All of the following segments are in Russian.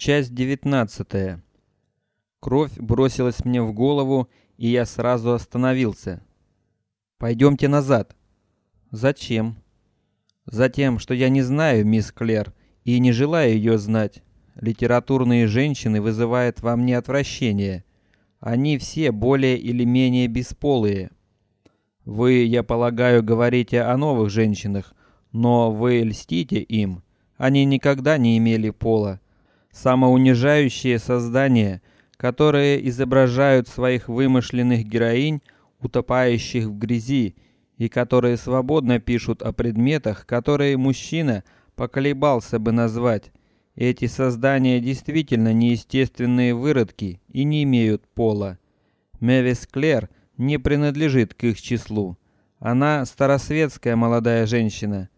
Часть девятнадцатая. Кровь бросилась мне в голову, и я сразу остановился. Пойдемте назад. Зачем? Затем, что я не знаю мисс Клэр и не желаю ее знать. Литературные женщины вызывают во мне отвращение. Они все более или менее бесполые. Вы, я полагаю, говорите о новых женщинах, но вы льстите им. Они никогда не имели пола самоунижающие создания, которые изображают своих вымышленных героинь, утопающих в грязи, и которые свободно пишут о предметах, которые мужчина поколебался бы назвать. Эти создания действительно неестественные выродки и не имеют пола. Мэвис Клэр не принадлежит к их числу. Она старосветская молодая женщина.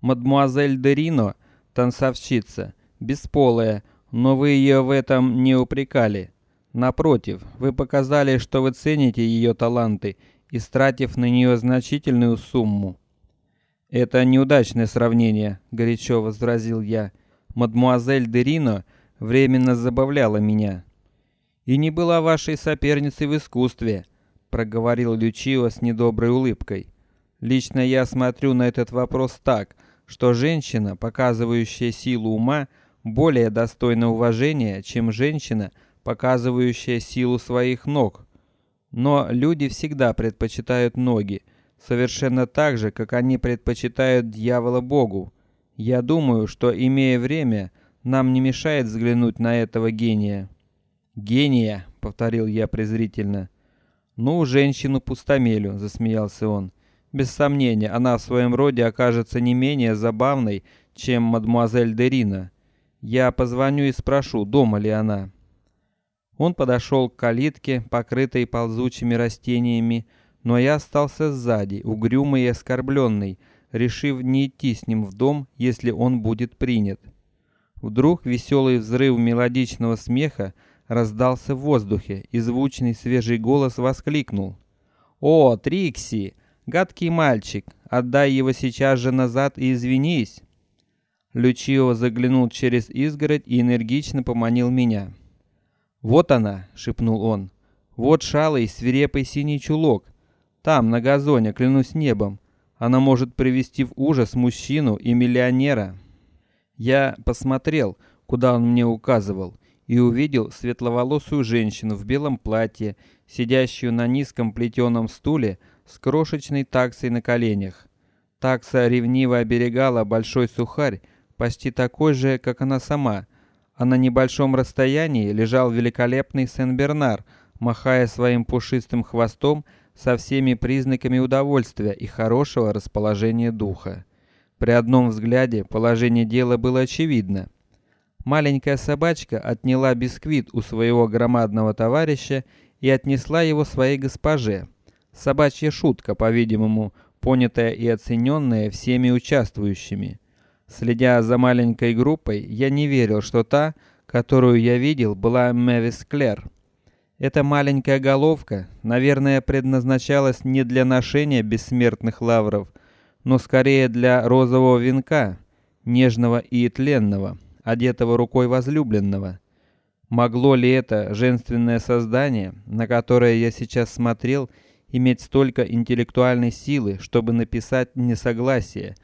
Мадмуазель Дерино, танцовщица, бесполая, но вы ее в этом не упрекали. Напротив, вы показали, что вы цените ее таланты, истратив на нее значительную сумму. Это неудачное сравнение, горячо возразил я. Мадмуазель Дерино временно забавляла меня. И не была вашей соперницей в искусстве, проговорил Лючио с недоброй улыбкой. Лично я смотрю на этот вопрос так, что женщина, показывающая силу ума, более достойна уважения, чем женщина, показывающая силу своих ног. Но люди всегда предпочитают ноги, совершенно так же, как они предпочитают дьявола Богу. Я думаю, что имея время, нам не мешает взглянуть на этого гения. Гения, повторил я презрительно. Ну, женщину пустомелю, засмеялся он. Без сомнения, она в своем роде окажется не менее забавной, чем мадмуазель Дерина. Я позвоню и спрошу, дома ли она. Он подошел к калитке, покрытой ползучими растениями, но я остался сзади, угрюмый и оскорбленный, решив не идти с ним в дом, если он будет принят. Вдруг веселый взрыв мелодичного смеха раздался в воздухе, и звучный свежий голос воскликнул: "О, Трикси, гадкий мальчик, отдай его сейчас же назад и извинись!" Лючио заглянул через изгородь и энергично поманил меня. Вот она, шепнул он. Вот шалый свирепый синий чулок. Там на газоне, клянусь небом, она может привести в ужас мужчину и миллионера. Я посмотрел, куда он мне указывал, и увидел светловолосую женщину в белом платье, сидящую на низком плетеном стуле с крошечной таксой на коленях. Такса ревниво оберегала большой сухарь, почти такой же, как она сама, а на небольшом расстоянии лежал великолепный Сен-Бернар, махая своим пушистым хвостом со всеми признаками удовольствия и хорошего расположения духа. При одном взгляде положение дела было очевидно. Маленькая собачка отняла бисквит у своего громадного товарища и отнесла его своей госпоже. Собачья шутка, по-видимому, понятая и оцененная всеми участвующими. Следя за маленькой группой, я не верил, что та, которую я видел, была Мэвис Клэр. Эта маленькая головка, наверное, предназначалась не для ношения бессмертных лавров, но скорее для розового венка, нежного и тленного, одетого рукой возлюбленного. Могло ли это женственное создание, на которое я сейчас смотрел, иметь столько интеллектуальной силы, чтобы написать несогласие,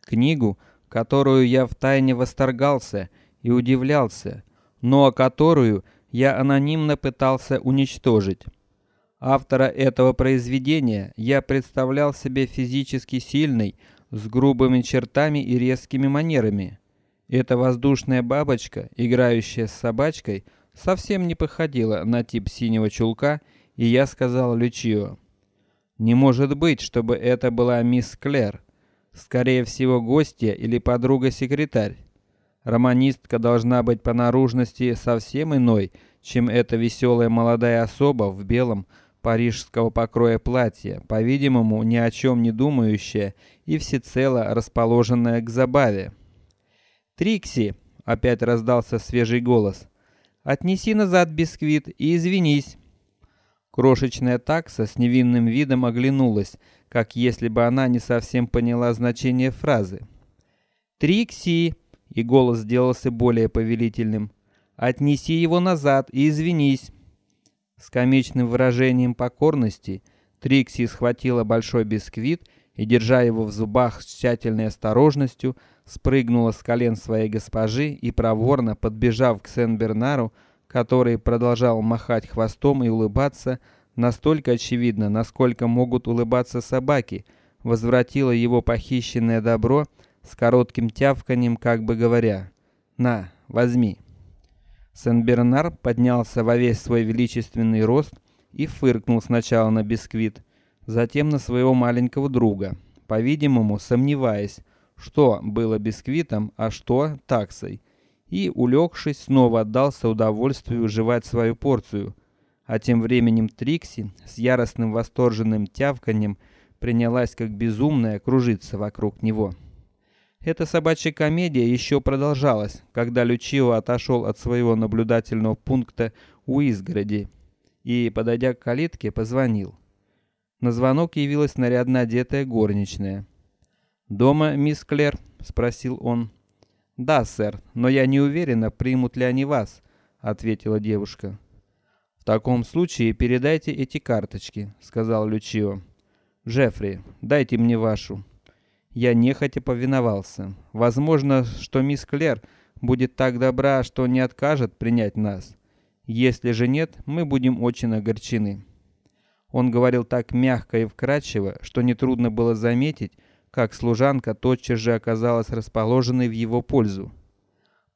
книгу, которую я втайне восторгался и удивлялся, но которую я анонимно пытался уничтожить. Автора этого произведения я представлял себе физически сильной, с грубыми чертами и резкими манерами. Эта воздушная бабочка, играющая с собачкой, совсем не походила на тип синего чулка, и я сказал Лючио: "Не может быть, чтобы это была мисс Клэр. Скорее всего, гостья или подруга-секретарь. Романистка должна быть по наружности совсем иной, чем эта веселая молодая особа в белом парижского покроя платье, по-видимому, ни о чем не думающая и всецело расположенная к забаве. Трикси, опять раздался свежий голос. Отнеси назад бисквит и извинись. Крошечная такса с невинным видом оглянулась, как если бы она не совсем поняла значение фразы. Трикси, и голос сделался более повелительным. Отнеси его назад и извинись. С комичным выражением покорности Трикси схватила большой бисквит и, держа его в зубах с тщательной осторожностью, спрыгнула с колен своей госпожи и проворно, подбежав к Сен-Бернару, который продолжал махать хвостом и улыбаться, настолько очевидно, насколько могут улыбаться собаки, возвратила его похищенное добро с коротким тявканьем, как бы говоря: "На, возьми". Сен-Бернар поднялся во весь свой величественный рост и фыркнул сначала на бисквит, затем на своего маленького друга, по-видимому, сомневаясь, что было бисквитом, а что таксой, и, улегшись, снова отдался удовольствию жевать свою порцию. А тем временем Трикси с яростным восторженным тявканьем принялась как безумная кружиться вокруг него. Эта собачья комедия еще продолжалась, когда Лючио отошел от своего наблюдательного пункта у изгороди и, подойдя к калитке, позвонил. На звонок явилась нарядно одетая горничная. Дома, мисс Клэр? – спросил он. Да, сэр, но я не уверена, примут ли они вас, ответила девушка. В таком случае передайте эти карточки, сказал Лючио. Джеффри, дайте мне вашу. Я нехотя повиновался. Возможно, что мисс Клэр будет так добра, что не откажет принять нас. Если же нет, мы будем очень огорчены. Он говорил так мягко и вкрадчиво, что не трудно было заметить, как служанка тотчас же оказалась расположенной в его пользу.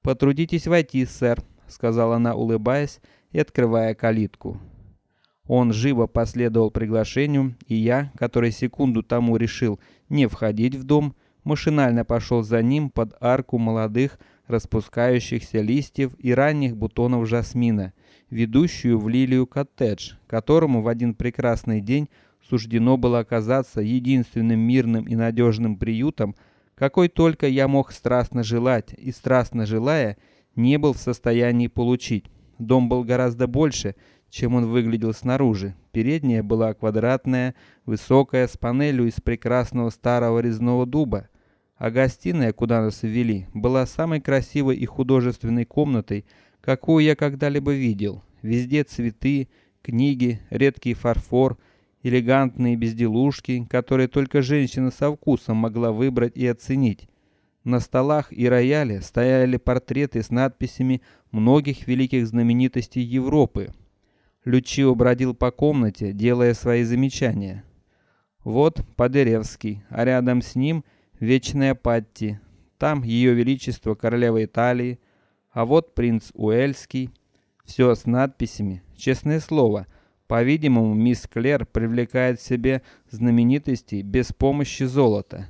Потрудитесь войти, сэр, сказала она, улыбаясь и открывая калитку. Он живо последовал приглашению, и я, который секунду тому решил не входить в дом, машинально пошел за ним под арку молодых распускающихся листьев и ранних бутонов жасмина, ведущую в лилию коттедж, которому в один прекрасный день суждено было оказаться единственным мирным и надежным приютом, какой только я мог страстно желать и страстно желая не был в состоянии получить. Дом был гораздо больше, чем он выглядел снаружи. Передняя была квадратная, высокая, с панелью из прекрасного старого резного дуба, а гостиная, куда нас ввели, была самой красивой и художественной комнатой, какую я когда-либо видел. Везде цветы, книги, редкий фарфор, элегантные безделушки, которые только женщина со вкусом могла выбрать и оценить. На столах и рояле стояли портреты с надписями многих великих знаменитостей Европы, Лючио бродил по комнате, делая свои замечания. Вот Подеревский, а рядом с ним вечная Патти. Там ее величество королева Италии, а вот принц Уэльский. Все с надписями. Честное слово, по-видимому, мисс Клэр привлекает к себе знаменитостей без помощи золота.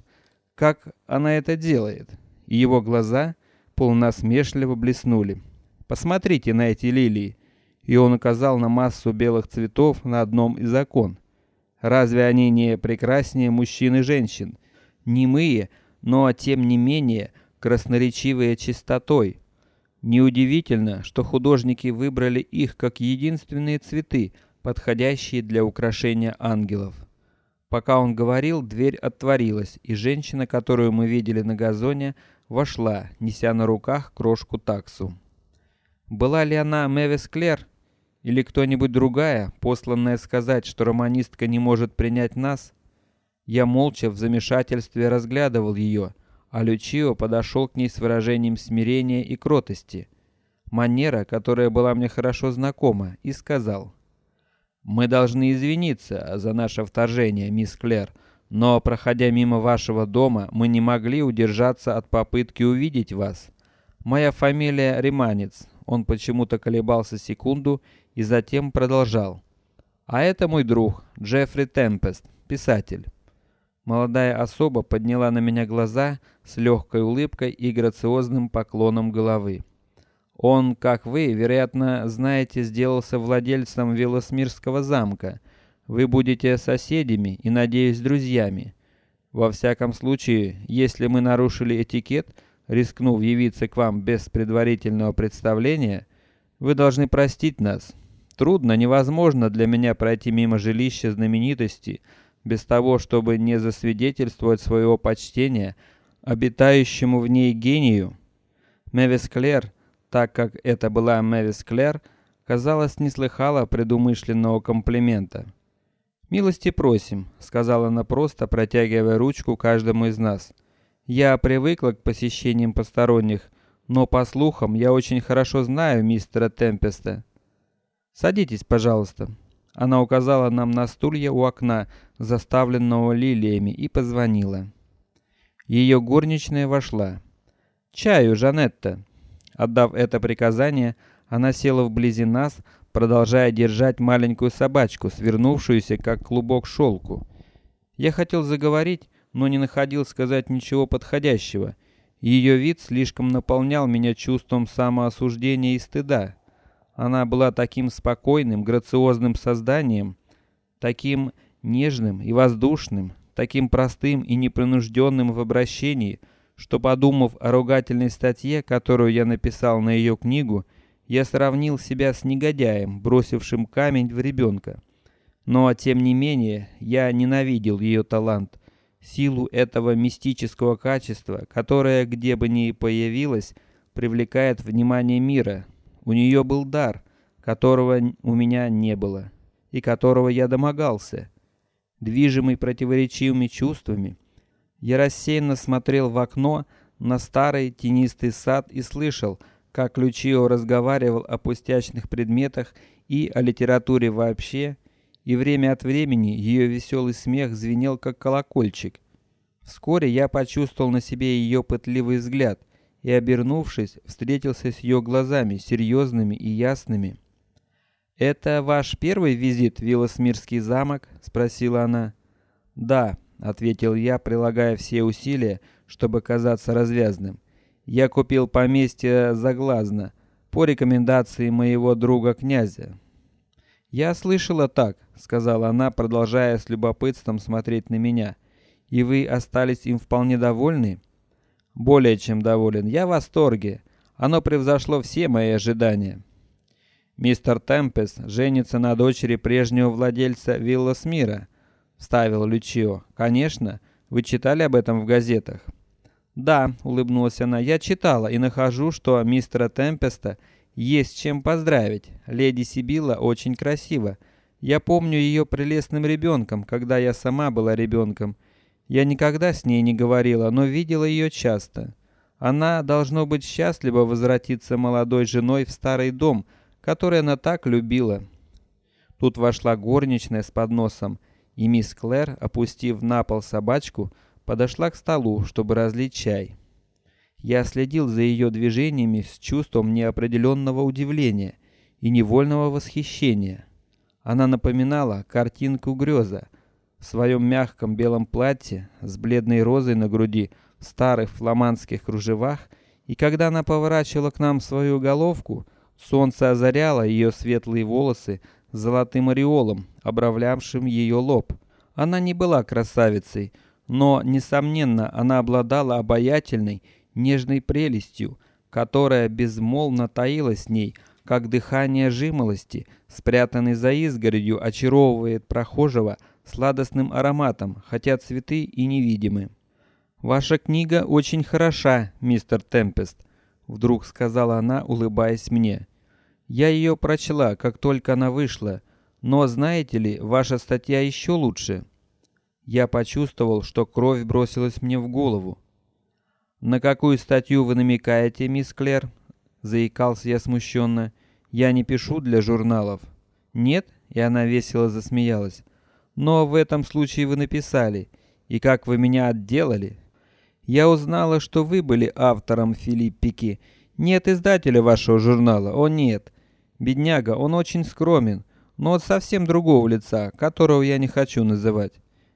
Как она это делает? И его глаза полнасмешливо блеснули. Посмотрите на эти лилии и он указал на массу белых цветов на одном из окон. Разве они не прекраснее мужчин и женщин, немые, но тем не менее красноречивые чистотой? Неудивительно, что художники выбрали их как единственные цветы, подходящие для украшения ангелов. Пока он говорил, дверь отворилась, и женщина, которую мы видели на газоне, вошла, неся на руках крошку таксу. Была ли она Мэвис Клэр? Или кто-нибудь другая, посланная сказать, что романистка не может принять нас? Я молча в замешательстве разглядывал ее, а Лючио подошел к ней с выражением смирения и кротости, манера, которая была мне хорошо знакома, и сказал: "Мы должны извиниться за наше вторжение, мисс Клэр, но проходя мимо вашего дома, мы не могли удержаться от попытки увидеть вас. Моя фамилия Риманец. Он почему-то колебался секунду и затем продолжал: "А это мой друг Джеффри Темпест, писатель". Молодая особа подняла на меня глаза с легкой улыбкой и грациозным поклоном головы. Он, как вы, вероятно, знаете, сделался владельцем Велосмирского замка. Вы будете соседями и, надеюсь, друзьями. Во всяком случае, если мы нарушили этикет, рискнув явиться к вам без предварительного представления, вы должны простить нас. Трудно, невозможно для меня пройти мимо жилища знаменитости без того, чтобы не засвидетельствовать своего почтения обитающему в ней гению. Мевис Клэр так как это была Мэвис Клэр, казалось, не слыхала предумышленного комплимента. Милости просим, сказала она просто, протягивая ручку каждому из нас. Я привыкла к посещениям посторонних, но по слухам я очень хорошо знаю мистера Темпеста. Садитесь, пожалуйста. Она указала нам на стулья у окна, заставленного лилиями, и позвонила. Ее горничная вошла. Чаю, Жанетта. Отдав это приказание, она села вблизи нас, продолжая держать маленькую собачку, свернувшуюся как клубок шелку. Я хотел заговорить, но не находил сказать ничего подходящего. Ее вид слишком наполнял меня чувством самоосуждения и стыда. Она была таким спокойным, грациозным созданием, таким нежным и воздушным, таким простым и непринужденным в обращении, что, подумав о ругательной статье, которую я написал на ее книгу, я сравнил себя с негодяем, бросившим камень в ребенка. Но тем не менее я ненавидел ее талант, силу этого мистического качества, которое где бы ни появилось, привлекает внимание мира, у нее был дар, которого у меня не было и которого я домогался. Движимый противоречивыми чувствами, я рассеянно смотрел в окно на старый тенистый сад и слышал, как Лючио разговаривал о пустячных предметах и о литературе вообще, и время от времени ее веселый смех звенел как колокольчик. Вскоре я почувствовал на себе ее пытливый взгляд, и, обернувшись, встретился с ее глазами, серьезными и ясными. Это ваш первый визит в Вилосмирский замок? – спросила она. Да, ответил я, прилагая все усилия, чтобы казаться развязным. Я купил поместье Заглазно по рекомендации моего друга князя. Я слышала так, сказала она, продолжая с любопытством смотреть на меня. И вы остались им вполне довольны? Более чем доволен. Я в восторге. Оно превзошло все мои ожидания. Мистер Темпес женится на дочери прежнего владельца Вилла Смира, вставил Лючио. Конечно, вы читали об этом в газетах. Да, улыбнулась она. Я читала и нахожу, что мистера Темпеста есть чем поздравить. Леди Сибила очень красива. Я помню ее прелестным ребенком, когда я сама была ребенком. Я никогда с ней не говорила, но видела ее часто. Она должно быть счастлива возвратиться молодой женой в старый дом, который она так любила. Тут вошла горничная с подносом, и мисс Клэр, опустив на пол собачку, подошла к столу, чтобы разлить чай. Я следил за ее движениями с чувством неопределенного удивления и невольного восхищения. Она напоминала картинку греза, в своем мягком белом платье с бледной розой на груди, в старых фламандских кружевах, и когда она поворачивала к нам свою головку, солнце озаряло ее светлые волосы золотым ореолом, обрамлявшим ее лоб. Она не была красавицей, но несомненно она обладала обаятельной, нежной прелестью, которая безмолвно таилась в ней, как дыхание жимолости, спрятанной за изгородью, очаровывает прохожего сладостным ароматом, хотя цветы и невидимы. Ваша книга очень хороша, мистер Темпест, вдруг сказала она, улыбаясь мне. Я ее прочла, как только она вышла, но знаете ли, ваша статья еще лучше. Я почувствовал, что кровь бросилась мне в голову. На какую статью вы намекаете, мисс Клэр? Заикался я смущенно. Я не пишу для журналов. Нет? И она весело засмеялась. Но в этом случае вы написали, и как вы меня отделали. Я узнала, что вы были автором Филиппики. Нет издателя вашего журнала. О нет, бедняга, он очень скромен, но от совсем другого лица, которого я не хочу называть.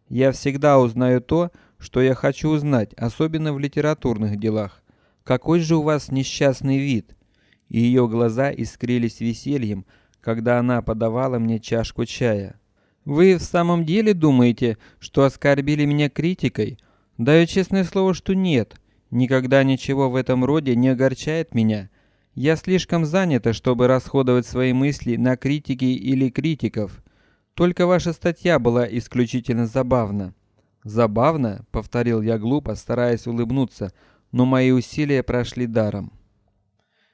Я всегда узнаю то, что я хочу узнать, особенно в литературных делах. Какой же у вас несчастный вид? И ее глаза искрились весельем, когда она подавала мне чашку чая. Вы в самом деле думаете, что оскорбили меня критикой? Даю честное слово, что нет. Никогда ничего в этом роде не огорчает меня. Я слишком занята, чтобы расходовать свои мысли на критики или критиков. Только ваша статья была исключительно забавна. Забавно, повторил я глупо, стараясь улыбнуться, но мои усилия прошли даром.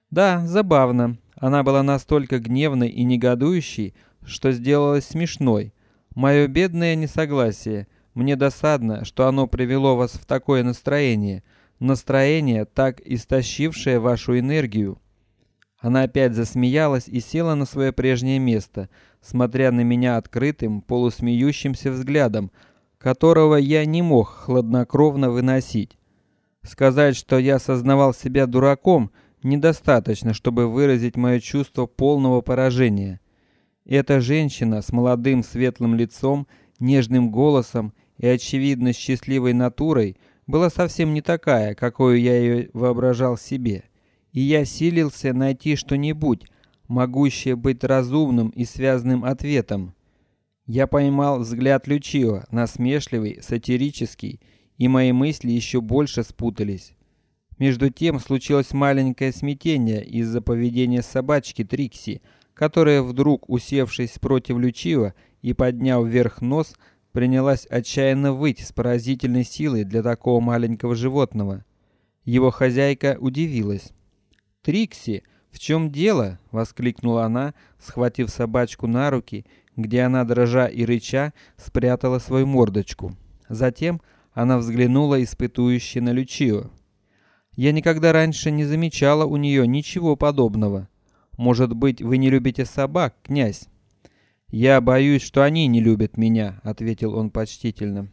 Да, забавно. Она была настолько гневной и негодующей, что сделалась смешной. Мое бедное несогласие. Мне досадно, что оно привело вас в такое настроение, настроение, так истощившее вашу энергию. Она опять засмеялась и села на свое прежнее место, смотря на меня открытым, полусмеющимся взглядом, которого я не мог хладнокровно выносить. Сказать, что я осознавал себя дураком, недостаточно, чтобы выразить мое чувство полного поражения. Эта женщина с молодым светлым лицом, нежным голосом и очевидно счастливой натурой была совсем не такая, какой я ее воображал себе, и я силился найти что-нибудь, могущее быть разумным и связанным ответом. Я поймал взгляд Лючио, насмешливый, сатирический, и мои мысли еще больше спутались. Между тем случилось маленькое смятение из-за поведения собачки Трикси, которая вдруг, усевшись против Лючио и подняв вверх нос, принялась отчаянно выть с поразительной силой для такого маленького животного. Его хозяйка удивилась. Трикси, в чем дело? воскликнула она, схватив собачку на руки, где она дрожа и рыча спрятала свою мордочку. Затем она взглянула испытующе на Лючио. Я никогда раньше не замечала у нее ничего подобного. Может быть, вы не любите собак, князь? Я боюсь, что они не любят меня, ответил он почтительно.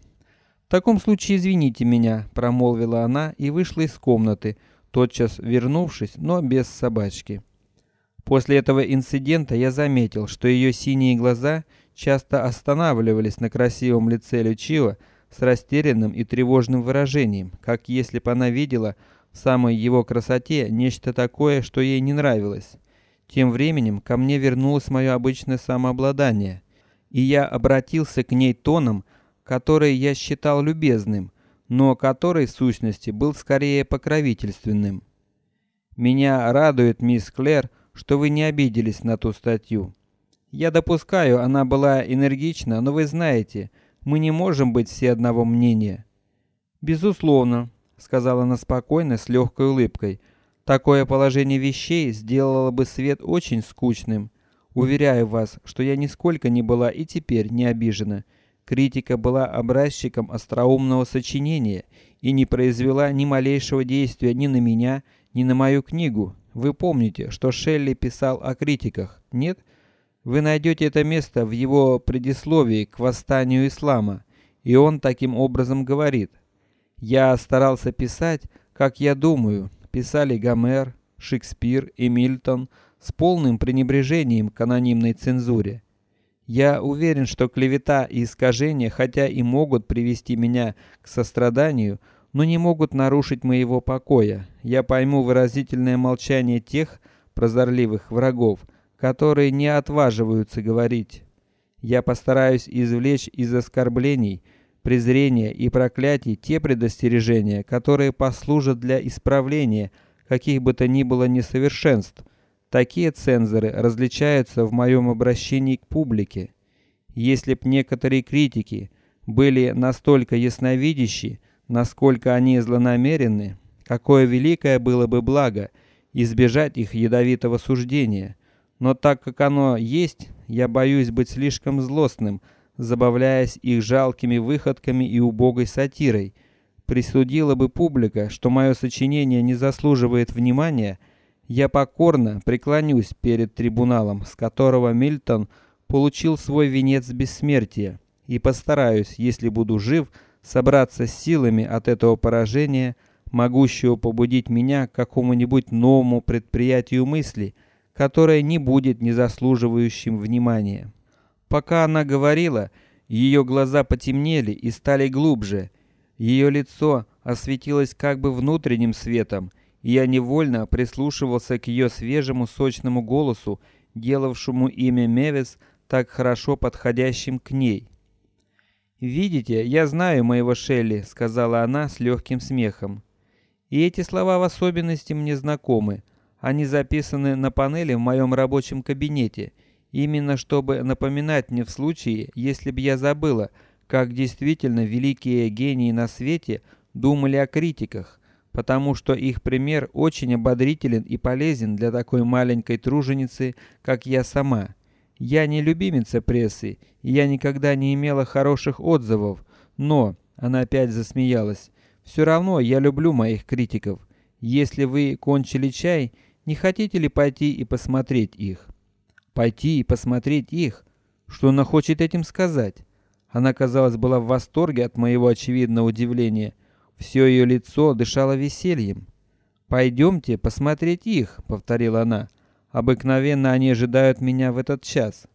В таком случае извините меня, промолвила она и вышла из комнаты, тотчас вернувшись, но без собачки. После этого инцидента я заметил, что ее синие глаза часто останавливались на красивом лице Лючио с растерянным и тревожным выражением, как если бы она видела в самой его красоте нечто такое, что ей не нравилось. Тем временем ко мне вернулось мое обычное самообладание, и я обратился к ней тоном, который я считал любезным, но который в сущности был скорее покровительственным. Меня радует, мисс Клэр, что вы не обиделись на ту статью. Я допускаю, она была энергична, но вы знаете, мы не можем быть все одного мнения. Безусловно, сказала она спокойно, с легкой улыбкой. Такое положение вещей сделало бы свет очень скучным. Уверяю вас, что я нисколько не была и теперь не обижена. Критика была образчиком остроумного сочинения и не произвела ни малейшего действия ни на меня, ни на мою книгу. Вы помните, что Шелли писал о критиках, нет? Вы найдете это место в его предисловии к восстанию ислама, и он таким образом говорит: "Я старался писать, как я думаю, писали Гомер, Шекспир и Мильтон с полным пренебрежением к анонимной цензуре. Я уверен, что клевета и искажения, хотя и могут привести меня к состраданию, но не могут нарушить моего покоя. Я пойму выразительное молчание тех прозорливых врагов, которые не отваживаются говорить. Я постараюсь извлечь из оскорблений презрения и проклятий те предостережения, которые послужат для исправления каких бы то ни было несовершенств. Такие цензоры различаются в моем обращении к публике. Если б некоторые критики были настолько ясновидящи, насколько они злонамеренны, какое великое было бы благо избежать их ядовитого суждения. Но так как оно есть, я боюсь быть слишком злостным забавляясь их жалкими выходками и убогой сатирой. Присудила бы публика, что мое сочинение не заслуживает внимания, я покорно преклонюсь перед трибуналом, с которого Мильтон получил свой венец бессмертия, и постараюсь, если буду жив, собраться с силами от этого поражения, могущего побудить меня к какому-нибудь новому предприятию мысли, которое не будет не заслуживающим внимания. Пока она говорила, ее глаза потемнели и стали глубже. Ее лицо осветилось как бы внутренним светом, я невольно прислушивался к ее свежему сочному голосу, делавшему имя Мевис так хорошо подходящим к ней. Видите, я знаю моего Шелли, сказала она с легким смехом. И эти слова в особенности мне знакомы. Они записаны на панели в моем рабочем кабинете именно чтобы напоминать мне в случае, если бы я забыла, как действительно великие гении на свете думали о критиках, потому что их пример очень ободрителен и полезен для такой маленькой труженицы, как я сама. Я не любимица прессы, и я никогда не имела хороших отзывов, но она опять засмеялась. Все равно я люблю моих критиков. Если вы кончили чай, не хотите ли пойти и посмотреть их? Пойти и посмотреть их? Что она хочет этим сказать? Она, казалось, была в восторге от моего очевидного удивления. Все ее лицо дышало весельем. Пойдемте посмотреть их, повторила она. Обыкновенно они ожидают меня в этот час.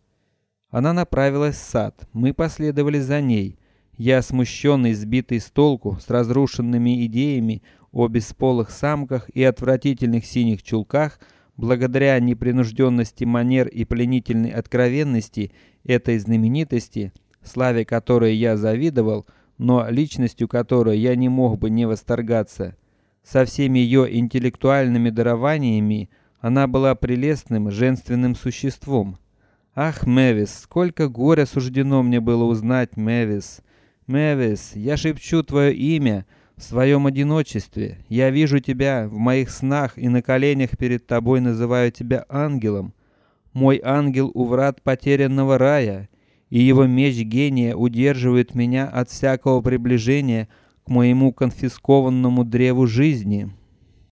Она направилась в сад. Мы последовали за ней. Я, смущенный, сбитый с толку, с разрушенными идеями о бесполых самках и отвратительных синих чулках, благодаря непринужденности манер и пленительной откровенности этой знаменитости, славе которой я завидовал, но личностью которой я не мог бы не восторгаться. Со всеми ее интеллектуальными дарованиями она была прелестным женственным существом. Ах, Мэвис, сколько горя суждено мне было узнать, Мэвис. Мэвис, я шепчу твое имя в своем одиночестве. Я вижу тебя в моих снах и на коленях перед тобой называю тебя ангелом. Мой ангел у врат потерянного рая и его меч гения удерживает меня от всякого приближения к моему конфискованному древу жизни.